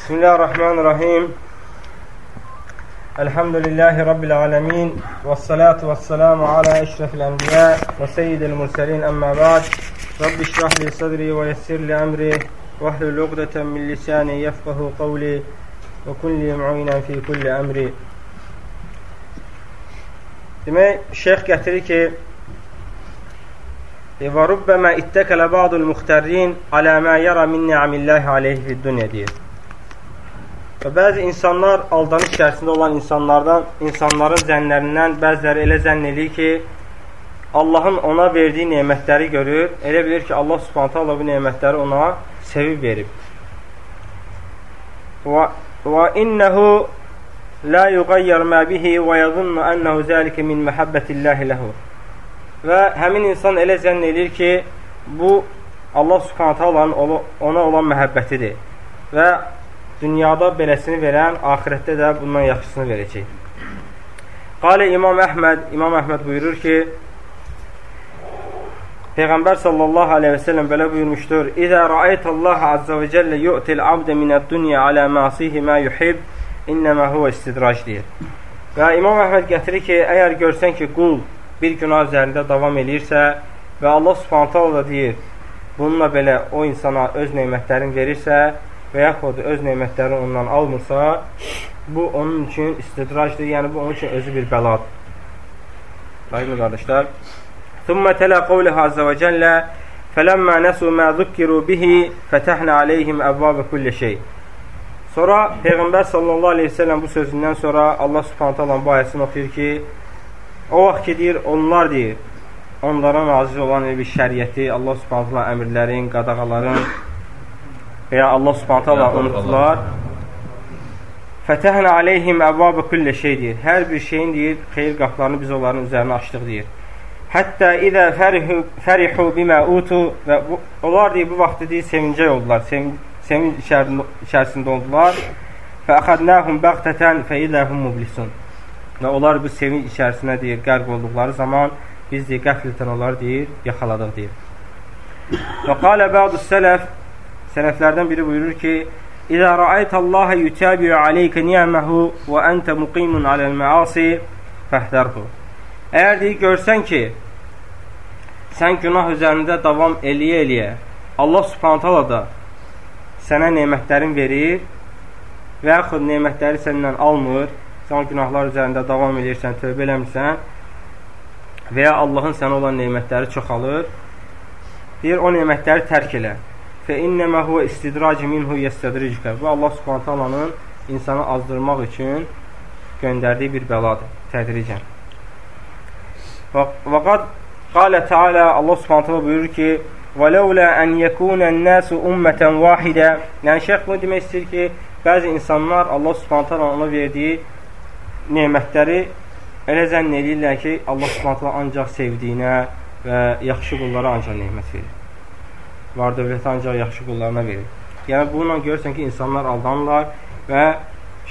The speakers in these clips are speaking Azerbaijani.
بسم الله الرحمن الرحيم. الحمد لله رب العالمين والصلاة والسلام على أشرف الأنبياء وسيد المرسلين أما بعد. رب اشرح لي صدري ويسر لي أمري واحلل عقدة من لساني يفقه قولي وكن لي معينا في كل أمري. Demək, şeyx gətirir və rubbəmə ittəkələ ba'dul muxtərrin alə mə yara min ni'amilləhi aleyhi fid dünya deyir. Və bəzi insanlar, aldanış içərisində olan insanlardan, insanların zənnlərindən bəziləri elə zənn edir ki, Allahın ona verdiyi nemətləri görür, elə bilir ki, Allah subhanətə Allah bu nemətləri ona sevib verib. Və innəhu la yuqayyar ma bihi və yadunnu ennehu zalika min muhabbetillahi lehu. Və həmin insan elə zənn edir ki, bu Allah Subhanahu taalanın ona olan məhəbbətidir. Və dünyada beləsini verən, axirətdə də bundan yaxşısını verəcək. Qale İmam Əhməd, İmam Əhməd buyurur ki, Peyğəmbər sallallahu aleyhi və səlləm belə buyurmuşdur: "İzə ra'aytallaha azza və cəllə yu'til abdə minəd-dunya alə məsihi ma yuhib" İnnəmə huvə istidrac deyir. Və İmam Əhməd gətirir ki, əgər görsən ki, qul bir günah üzərində davam eləyirsə və Allah subhanətə da deyir, bununla belə o insana öz neymətlərini verirsə və yaxud öz nemətləri ondan almırsa, bu onun üçün istidracdır, yəni bu onun üçün özü bir bəladır. Layiqli qardaşlar. Thumma tala qawli azza və cəllə Fələmmə nəsu mə zukkiru bihi fətəhnə aleyhim əbvabə kulli şey. Sonra Peyğəmbər sallallahu aleyhi ve sellem bu sözündən sonra Allah subhanət alan bu ayəsini oxuyur ki, o vaxt ki, deyir, onlar deyir, onlara nazir olan bir şəriyyəti, Allah subhanət alan əmirlərin, qadağaların və ya Allah subhanət Allah unutdular. Fətəhnə aleyhim əvvabı küllə şey deyir. Hər bir şeyin deyir, xeyir qaplarını biz onların üzərinə açdıq deyir. Hətta idə fərihu bimə utu və bu, onlar deyir, bu vaxtı deyir, sevincək oldular, sevincək sevinç içərisində oldular. Fə əxədnəhum bəğtətən fə idəhum mublisun. Və onlar bu sevinç içərisinə deyir, qərq olduqları zaman biz deyir, qəflətən onları deyir, yaxaladıq deyir. Və qalə bə'du sələf, sələflərdən biri buyurur ki, İzə rəaytəllaha yutəbiyu aleykə ni'məhu və əntə muqimun aləl məasi fəhdərhu. Əgər deyir, görsən ki, sən günah üzərində davam eləyə-eləyə, Allah subhanətələ da sənə nemətlərin verir və yaxud nemətləri səndən almır, sən günahlar üzərində davam edirsən, tövbə eləmirsən və ya Allahın sənə olan nemətləri çoxalır, deyir, o nemətləri tərk elə. Fə innəmə huvə istidrac minhu yəstədricqə. Bu, Allah subhanətə alanın insanı azdırmaq üçün göndərdiyi bir bəladır, tədricən. Və qad qalə Teala, Allah subhanətə buyurur ki, وَلَوْلَا أَنْ يَكُونَ النَّاسُ أُمَّةً وَاحِدًا Yəni, şeyx bunu demək istəyir ki, bəzi insanlar Allah subhanətə ona verdiyi nemətləri elə zənn edirlər ki, Allah subhanətə ancaq sevdiyinə və yaxşı qullara ancaq nemət verir. Var dövləti ancaq yaxşı qullarına verir. Yəni, bununla görürsən ki, insanlar aldanırlar və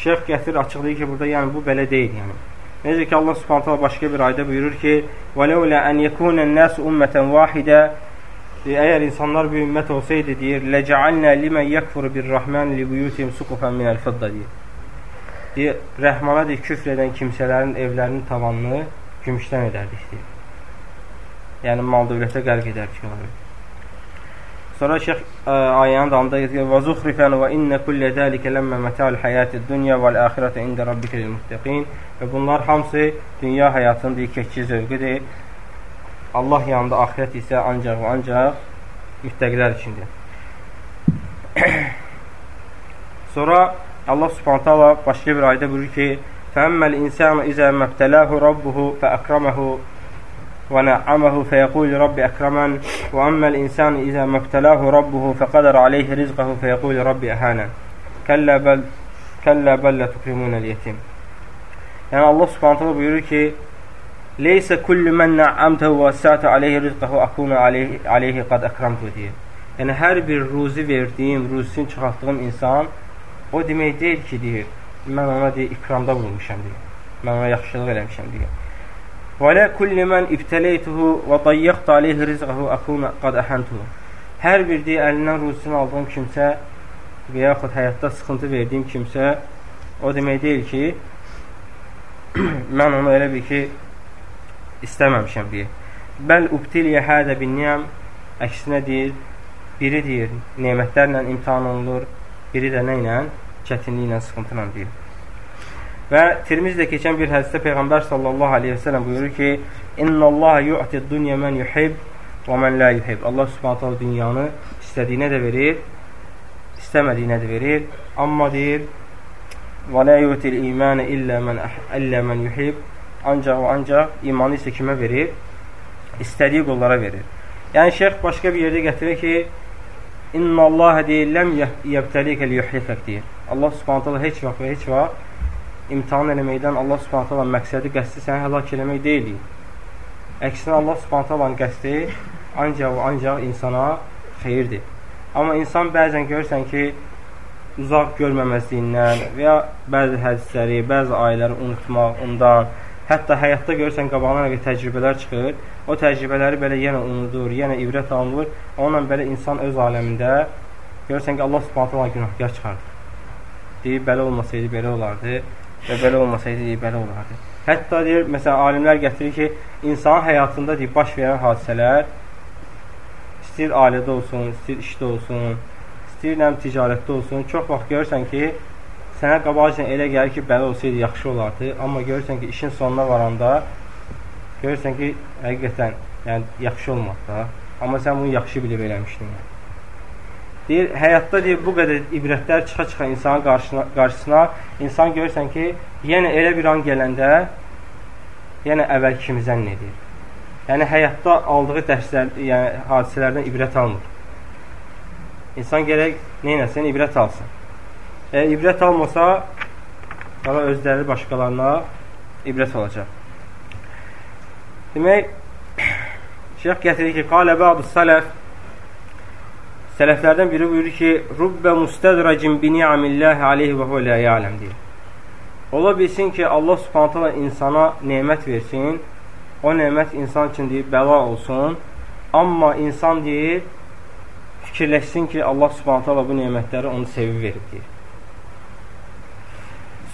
şeyx gətirir, açıqlayır ki, burada yəni, bu belə deyil. Yəni. Necə ki, Allah subhanətə başqa bir ayda buyurur ki, وَلَوْلَا أَنْ يَكُونَ النَّاسُ أُمَّةً وَاحِدًا Əgər insanlar bir ümmət olsaydı, deyir, ləcəalnə limən yəkfuru bir-rəhmən libuyutim suqufən minəl-fidda, deyir. Deyir, rəhmana deyir, küfr edən kimsələrin evlərinin tavanını gümüşdən edərdik, deyir. Yəni, mal dövlətə qərq edərdik onları. Sonra şeyx e, ə, ayənin dalında deyir ki, "Və zuhrifan və inna kulli zalika lamma mata'ul hayatid dunya vel axiratu inda rabbikal muttaqin." Və bunlar hamısı dünya həyatının deyir keçici zövqüdür. Allah yanında axirət isə ancaq və ancaq müttəqilər üçündür. Sonra Allah Subhanahu taala başqa bir ayədə buyurur ki: "Fəmməl insanu izə məbtələhu rabbuhu fəəkrəməhu" وَنَعَّمَهُ فَيَقُولُ رَبِّ أَكْرَمَنْ وَأَمَّا الْإِنسَانُ إِذَا مَبْتَلَاهُ رَبُّهُ فَقَدَرَ عَلَيْهِ رِزْقَهُ فَيَقُولُ رَبِّ أَهَانًا كَلَّا بَلْ كَلَّا بَلْ لَا تُكْرِمُونَ الْيَتِيمَ Yəni Allah subhanətə buyurur ki, Leysə kullu mən nə'amtəhu və sətə aleyhi rizqəhu akunu aleyhi, aleyhi qad əkramtu deyir. Yəni, hər bir ruzi verdiyim, ruzisini çıxartdığım insan o demək deyil ki, deyir, mən ona deyir, ikramda bulmuşam, deyir. Mən ona yaxşılıq eləmişəm, deyir. Kulli mən ibtəleytuhu və dayyəqt aleyhi rizqəhu akunu qad əhəntuhu. Hər bir deyir, əlindən ruzisini aldığım kimsə və yaxud həyatda sıxıntı verdiyim kimsə o demək deyil ki, mən onu elə bir ki, istəməmişəm deyə. Bəl ubtiliyə hədə bin niyəm əksinə deyir, biri deyir, nemətlərlə imtihan olunur, biri də nə ilə? Çətinliklə, sıxıntı ilə deyir. Və Tirmizdə keçən bir hədisdə Peyğəmbər sallallahu aleyhi və sələm buyurur ki, İnna Allah yu'ti dunya mən yuhib və mən la yuhib. Allah subhanətə dünyanı istədiyinə də verir, istəmədiyinə də verir. Amma deyir, və la yu'til imanə illə mən, illə mən yuhib. Ancaq və ancaq imanı isə kimə verir? İstədiyi qollara verir. Yəni, şeyx başqa bir yerdə gətirir ki, İnna Allah deyir, ləm yəbtəlikə liyuhlifək deyir. Allah subhanətə heç vaxt və heç vaxt imtihan eləməkdən Allah subhanət hala məqsədi, qəsdi səni həlak eləmək deyil. Əksinə Allah subhanət halanın qəsdi ancaq ancaq insana xeyirdir. Amma insan bəzən görürsən ki, uzaq görməməzliyindən və ya bəzi hədisləri, bəzi ayələri unutmaq ondan, hətta həyatda görürsən qabağına nə təcrübələr çıxır, o təcrübələri belə yenə unudur, yenə ibrət alınır, onunla belə insan öz aləmində görürsən ki, Allah subhanət hala günahkar çıxardır. Deyir, belə olmasaydı, belə olardı və belə olmasaydı deyir, belə olardı. Hətta deyir, məsələn, alimlər gətirir ki, insanın həyatında deyir, baş verən hadisələr istəyir ailədə olsun, istəyir işdə olsun, istəyir nəm ticarətdə olsun, çox vaxt görürsən ki, sənə qabaqcan elə gəlir ki, belə olsaydı yaxşı olardı, amma görürsən ki, işin sonuna varanda görürsən ki, həqiqətən yəni, yaxşı olmadı da, amma sən bunu yaxşı bilib eləmişdin. Yəni. Deyir, həyatda deyir, bu qədər ibrətlər çıxa-çıxa insanın qarşısına, qarşısına insan görürsən ki, yenə elə bir an gələndə yenə əvvəl kimi zənn edir. Yəni, həyatda aldığı dərslər, yəni hadisələrdən ibrət almır. İnsan gərək neynəsin? İbrət alsın. Əgər ibrət almasa, qala özləri başqalarına ibrət olacaq. Demək, şeyh gətirir ki, qalə bə'du sələf Sələflərdən biri buyurur ki, Rubbə müstədracin bi ni'amillahi aleyhi və huvə lə ya'ləm deyir. Ola bilsin ki, Allah subhanətələ insana nemət versin, o nemət insan üçün deyir, bəla olsun, amma insan deyir, fikirləşsin ki, Allah subhanətələ bu nemətləri onu sevib verib deyir.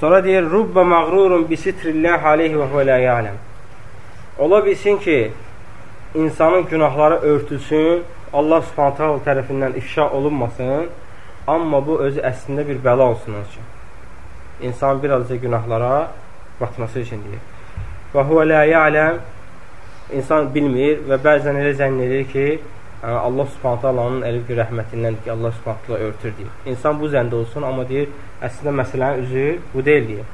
Sonra deyir, Rubbə məğrurun bi sitrilləh aleyhi və huvə lə ya'ləm. Ola bilsin ki, insanın günahları örtülsün, Allah subhanətə tərəfindən ifşa olunmasın, amma bu özü əslində bir bəla olsun onun üçün. İnsan birazca günahlara batması üçün deyir. Və huvə lə yələm insan bilmir və bəzən elə zənn edir ki, Allah subhanətə Allahın əli bir rəhmətindən ki, Allah subhanətə örtür deyir. İnsan bu zəndə olsun, amma deyir, əslində məsələnin üzü bu deyil deyir.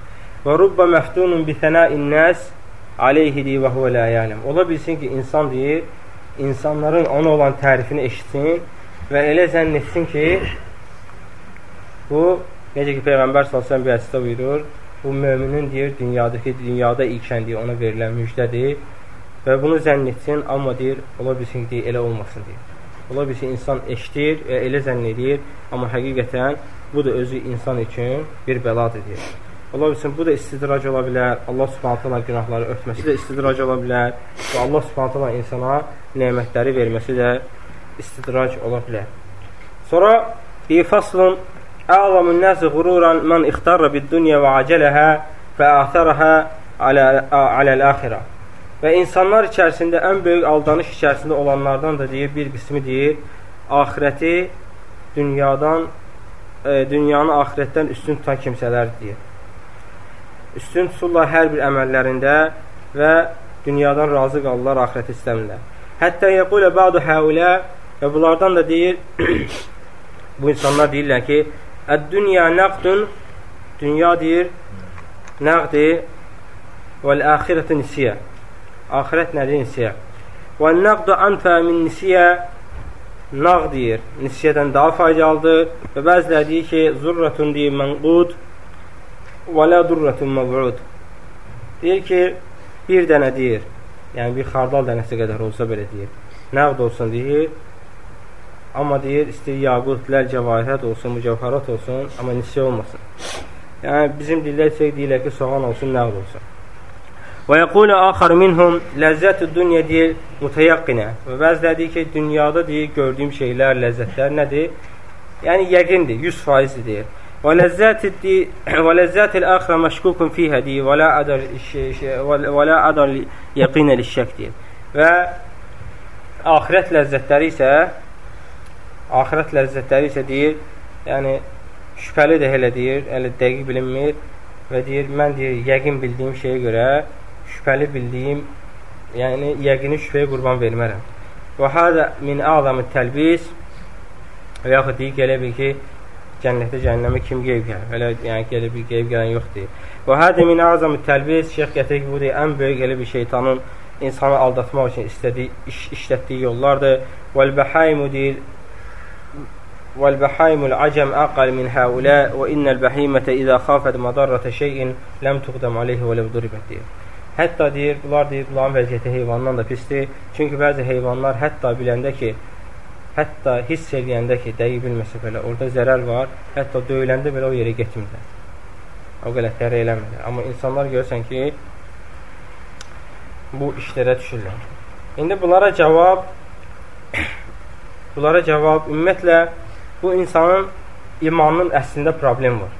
Və rubba məftunun bi thənəin nəs aleyhi deyir və huvə lə yələm. Ola bilsin ki, insan deyir, insanların ona olan tərifini eşitsin və elə zənn etsin ki, bu, necə ki, Peyğəmbər s.ə.v bir hədisdə buyurur, bu möminin deyir, dünyadakı, dünyada ikən deyir, ona verilən müjdədir və bunu zənn etsin, amma deyir, ola bilsin ki, elə olmasın deyir. Ola bilsin, insan eşitir və elə zənn edir, amma həqiqətən bu da özü insan üçün bir bəladır deyir. Ola bilsin, bu da istidrac ola bilər. Allah subhanət hala günahları örtməsi də istidrac ola bilər. Və Allah subhanət hala insana nemətləri verməsi də istidrac ola bilər. Sonra bir faslun Əlamun nəsi qururan mən ixtarra bid-dünya və acələhə və ətərəhə aləl-əxirə. Və insanlar içərisində ən böyük aldanış içərisində olanlardan da deyir, bir qismi deyir, axirəti dünyadan, e, dünyanı axirətdən üstün tutan kimsələr deyir üstün tuturlar hər bir əməllərində və dünyadan razı qalırlar, axirəti istəmirlər. Hətta yəqulə bədu həulə və bunlardan da deyir, bu insanlar deyirlər ki, Əd-dünya nəqdun, dünya deyir, nəqdi vəl-əxirətə nisiyə. Axirət nədir nisiyə? Və-nəqdu anfə min nisiyə nağ deyir, nisiyədən daha faydalıdır və bəziləri deyir ki, zurratun deyir, mənqud, və lə durratun məv'ud. Deyir ki, bir dənə deyir, yəni bir xardal dənəsi qədər olsa belə deyir, nəqd olsun deyir, amma deyir, istəyir yaqutlər, cəvahirət olsun, mücəvharat olsun, amma nisyə olmasın. Yəni, bizim dillər isə deyirlər ki, soğan olsun, nəqd olsun. Və yəqulu axar minhum ləzzətü dünya deyir, mütəyaqqinə. Və bəziləri deyir ki, dünyada deyir, gördüyüm şeylər, ləzzətlər nədir? Yəni yəqindir, 100% deyir. Və ləzzətil axirə məşkukun fiyhə deyir. Və la adar və la adar yəqinə lişşək deyir. Və axirət ləzzətləri isə axirət ləzzətləri isə deyir, yəni şübhəli də elə deyir, elə dəqiq bilinmir və deyir, mən deyir, yəqin bildiyim şeyə görə şübhəli bildiyim, yəni yəqini şübhəyə qurban vermərəm. Və hədə min əzəmi təlbis və yaxud deyir, gələ bil ki, cənnətdə cəhənnəmə kim qeyb gəlir? Elə yəni gələ bir qeyb gələn yoxdur. Və hədə min əzəmi təlbis şeyx gətirir ki, bu deyir, ən böyük elə bir şeytanın insanı aldatmaq üçün istədiyi, iş, işlətdiyi yollardır. Vəl-bəhaymu deyir, وَالْبَحَيْمُ الْعَجَمْ أَقَلْ مِنْ هَؤُلَاءِ وَإِنَّ الْبَحِيمَةَ إِذَا خَافَتْ مَضَرَّةَ شَيْءٍ لَمْ تُقْدَمْ عَلَيْهِ وَلَوْ ضُرِبَتْ deyir. Hətta deyir, bunlar deyir, bunların vəziyyəti heyvandan da pisdir. Çünki bəzi heyvanlar hətta biləndə ki, hətta hiss eləyəndə ki, dəyi bilməsə belə, orada zərər var, hətta döyüləndə belə o yerə getmirlər. O qələtləri eləmirlər. Amma insanlar görürsən ki, bu işlərə düşürlər. İndi bunlara cavab bunlara cavab ümumiyyətlə bu insanın imanının əslində problem var.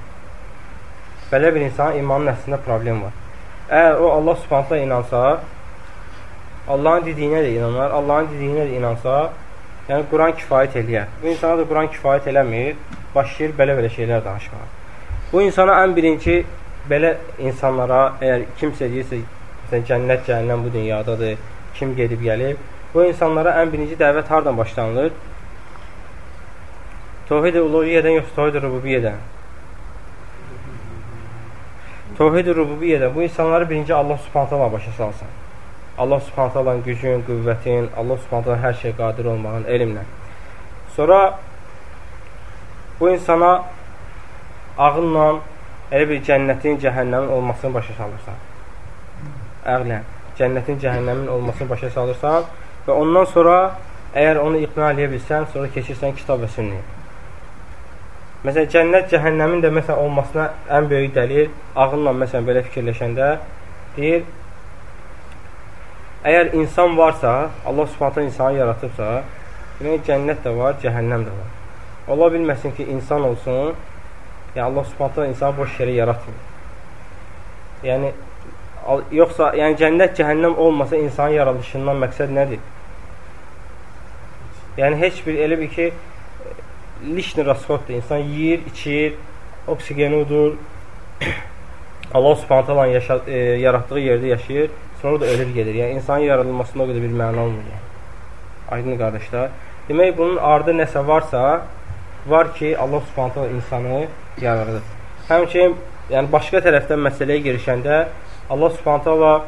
Belə bir insanın imanının əslində problem var. Əgər o Allah subhanətlə inansa, Allahın dediyinə də inanar, Allahın dediyinə də inansa, Yəni Quran kifayət eləyər. Bu insana da Quran kifayət eləmir, başlayır belə-belə şeylər danışmağa. Bu insana ən birinci belə insanlara, əgər kimsə deyirsə, məsələn, cənnət, cəhənnəm bu dünyadadır, kim gedib gəlib, bu insanlara ən birinci dəvət hardan başlanılır? Tohid-i uluhiyyədən yoxsa tohid-i rububiyyədən? Tohid-i rububiyyədən bu insanları birinci Allah subhanətə başa salsın. Allah subhanət alanın gücün, qüvvətin, Allah subhanət alanın hər şey qadir olmağın elmlə. Sonra bu insana ağılla elə bir cənnətin, cəhənnəmin olmasını başa salırsan. Əqlən, cənnətin, cəhənnəmin olmasını başa salırsan və ondan sonra əgər onu iqna edə bilsən, sonra keçirsən kitab və sünniyə. Məsələn, cənnət, cəhənnəmin də məsələn olmasına ən böyük dəlil ağılla məsələn belə fikirləşəndə deyir, Əgər insan varsa, Allah subhanətə insanı yaratıbsa, demək cənnət də var, cəhənnəm də var. Ola bilməsin ki, insan olsun, yəni Allah subhanətə insanı boş yerə yaratmır. Yəni, yoxsa, yəni cənnət, cəhənnəm olmasa insanın yaradılışından məqsəd nədir? Yəni, heç bir elə bir ki, lişni rasxotdur. İnsan yiyir, içir, oksigeni udur, Allah subhanətə e, yaratdığı yerdə yaşayır Sonra da ölür gedir. Yəni insanın yaradılmasında o qədər bir məna olmur. Yəni. Aydın qardaşlar. Demək bunun ardı nəsə varsa, var ki, Allah Subhanahu insanı yaradır. Həmçinin yəni başqa tərəfdən məsələyə girişəndə Allah Subhanahu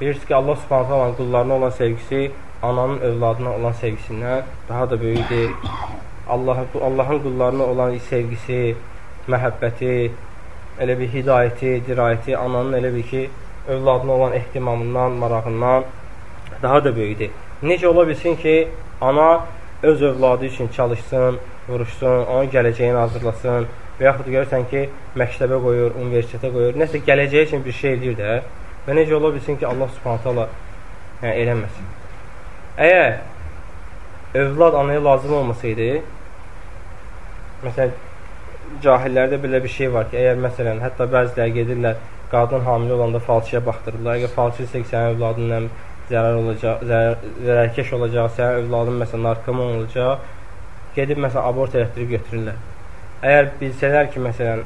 bilirsiniz ki, Allah Subhanahu qullarına olan sevgisi ananın övladına olan sevgisindən daha da böyükdür. Allah Allahın qullarına olan sevgisi, məhəbbəti, elə bir hidayəti, dirayəti ananın elə bir ki, övladına olan ehtimamından, marağından daha da böyükdür. Necə ola bilsin ki, ana öz övladı üçün çalışsın, vuruşsun, onun gələcəyini hazırlasın və yaxud görürsən ki, məktəbə qoyur, universitetə qoyur, nəsə gələcəyi üçün bir şey eləyir də və necə ola bilsin ki, Allah subhanətə Allah yəni, eləməsin. Əgər övlad anaya lazım olmasaydı, məsələn, cahillərdə belə bir şey var ki, əgər məsələn, hətta bəziləri gedirlər, qadın hamilə olanda falçıya baxdırırlar. Əgər falçı isə sənin övladınla zərər olacaq, zərər, zərərkeş olacaq, sənin övladın məsələn narkoman olacaq, gedib məsələn abort elətdirib götürürlər. Əgər bilsələr ki, məsələn,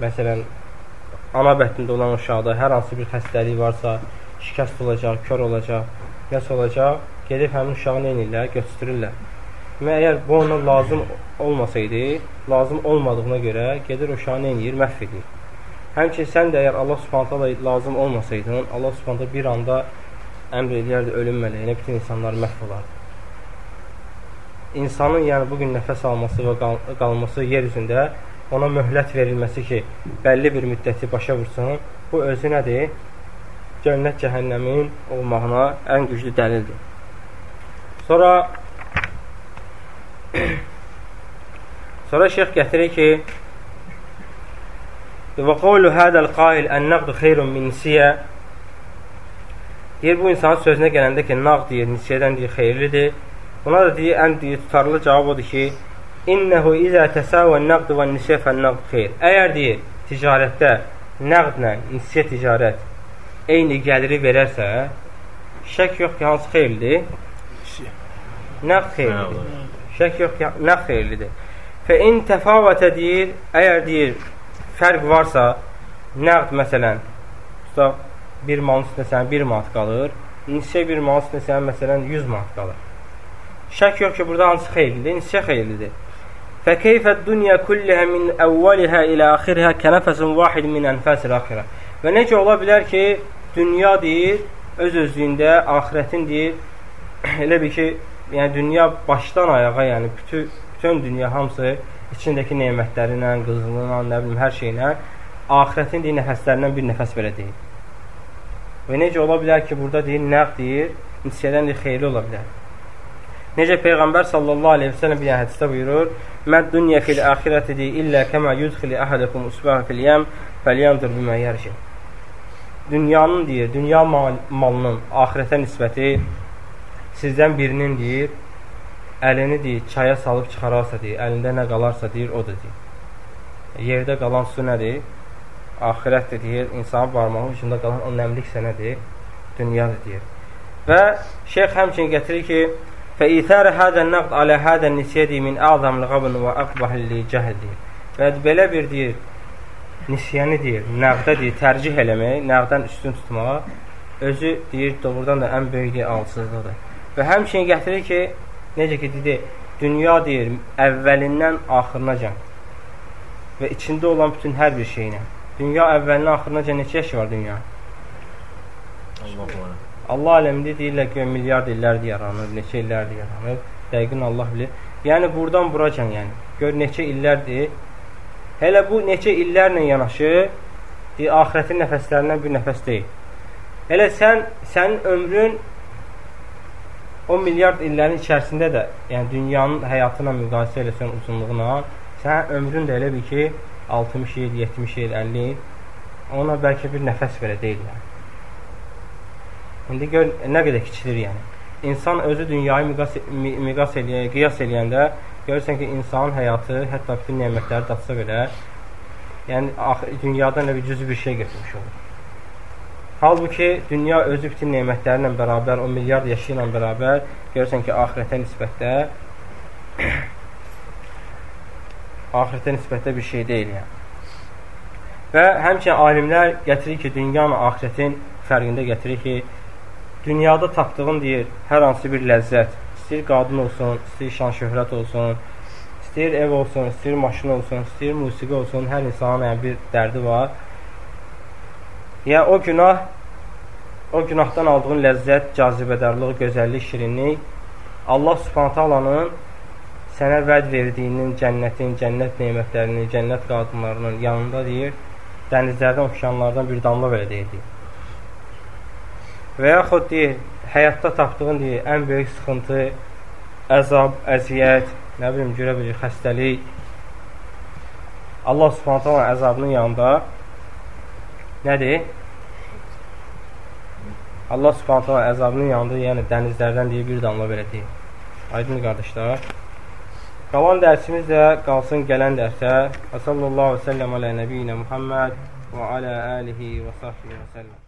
məsələn ana bətnində olan uşaqda hər hansı bir xəstəlik varsa, şikəst olacaq, kör olacaq, nəsə olacaq, gedib həmin uşağı nə edirlər? Götürürlər. Və əgər bu ona lazım olmasaydı, lazım olmadığına görə gedir uşağı nə edir? Məhv edir. Həmçin sən də əgər Allah subhanətə lazım olmasaydın, Allah subhanətə bir anda əmr edərdi ölüm mələyinə, bütün insanlar məhv olardı. İnsanın yəni bugün nəfəs alması və qal qalması yer üzündə ona möhlət verilməsi ki, bəlli bir müddəti başa vursun, bu özü nədir? Cənnət cəhənnəmin olmağına ən güclü dəlildir. Sonra sonra şeyx gətirir ki, Qavlu hədəl qail ən-nəqd xeyrun min nisiyə Deyir, bu insanın sözünə gələndə ki, nağd deyir, nisiyədən deyir, xeyirlidir. Buna da deyir, ən deyir, tutarlı cavab odur ki, İnnehu izə təsavvə nəqd və nisyə fəl-nəqd xeyr. Əgər deyir, ticarətdə nəqdlə nisyə ticarət eyni gəliri verərsə, şək yox ki, hansı xeyirlidir? Nəqd xeyirlidir. Şək yox ki, nəqd xeyirlidir. Fə in təfavətə deyir, əgər deyir, fərq varsa, nəqd məsələn, tutaq, bir malın üstündə sənə 1 manat qalır, nisyə bir malın üstündə sənə məsələn 100 manat qalır. Şək yox ki, burada hansı xeyirlidir? Nisyə xeyirlidir. فكيف الدنيا كلها من أولها إلى آخرها كنفس واحد من أنفاس الآخرة Və necə ola bilər ki, dünya deyir, öz özlüyündə axirətin deyir, elə bir ki, yəni dünya başdan ayağa, yəni bütün, bütün dünya hamısı içindəki nemətləri ilə, qızılı ilə, nə bilim, hər şeylə axirətin deyir, nəfəslərindən bir nəfəs belə deyir. Və necə ola bilər ki, burada deyir, nəq deyir, nisiyədən deyir, xeyli ola bilər. Necə Peyğəmbər sallallahu aleyhi və sələm bir hədisdə buyurur, Məd dünya fil axirətidir illə kəmə yudxili əhədəkum usbəhə fil yəm fəlyandır bimə yərşi. Dünyanın deyir, dünya mal malının axirətə nisbəti sizdən birinin deyir, əlini deyir, çaya salıb çıxararsa deyir, əlində nə qalarsa deyir, odur deyir. Yerdə qalan su nədir? Axirətdir deyir, insanın barmağı ucunda qalan o nəmlik sənədir, dünyadır deyir. Və şeyx həmçin gətirir ki, فإثار هذا النقd alə hada nisyədi min azam lğabın və aqbah li cəhdi. Və belə bir deyir, nisyəni deyir, nəqdə deyir, tərcih eləmək, nəqdən üstün tutmaq, özü deyir, doğrudan da ən böyük deyir, alsızlıqdır. Və həmçinin gətirir ki, necə ki, dedi, dünya deyir, əvvəlindən axırına can və içində olan bütün hər bir şeyinə. Dünya əvvəlindən axırına can neçə yaşı var dünya? Allah Allah aləmində deyirlər ki, milyard illərdir yaranır, neçə illərdir yaranır. Dəqiqin Allah bilir. Yəni buradan buracan, yəni gör neçə illərdir. Hələ bu neçə illərlə yanaşı deyir, axirətin nəfəslərindən bir nəfəs deyil. Elə sən sənin ömrün o milyard illərin içərisində də, yəni dünyanın həyatı ilə müqayisə eləsən uzunluğuna, sənin ömrün də elə bir ki 60 il, 70 il, 50 il, ona bəlkə bir nəfəs belə deyil yəni. İndi gör nə qədər kiçilir yəni. İnsan özü dünyayı miqas, miqas eləyən, qiyas eləyəndə görürsən ki, insanın həyatı hətta bütün nemətləri datsa belə yəni axı, dünyadan elə bir cüzü bir şey götürmüş olur. Halbuki dünya özü bütün nemətləri ilə bərabər, o milyard yaşı ilə bərabər görürsən ki, axirətə nisbətdə axirətə nisbətdə bir şey deyil yəni. Və həmçinin alimlər gətirir ki, dünyanın axirətin fərqində gətirir ki, dünyada tapdığın deyir, hər hansı bir ləzzət, istəyir qadın olsun, istəyir şan şöhrət olsun, istəyir ev olsun, istəyir maşın olsun, istəyir musiqi olsun, hər insanın yəni, bir dərdi var. Yəni o günah, o günahdan aldığın ləzzət, cazibədarlıq, gözəllik, şirinlik Allah Subhanahu taalanın sənə vəd verdiyinin cənnətin, cənnət nemətlərinin, cənnət qadınlarının yanında deyir, dənizlərdən, okeanlardan bir damla belə deyir. Və yaxud deyir, həyatda tapdığın deyir, ən böyük sıxıntı, əzab, əziyyət, nə bilim, görə bilir, xəstəlik. Allah subhanət hala əzabının yanında nədir? Allah subhanət hala əzabının yanında, yəni dənizlərdən deyir, bir damla belə deyir. Aydın qardaşlar. Qalan dərsimiz də qalsın gələn dərsə. Və sallallahu və səlləm alə nəbiyyinə Muhammed və alə alihi və sahbihi və səlləm.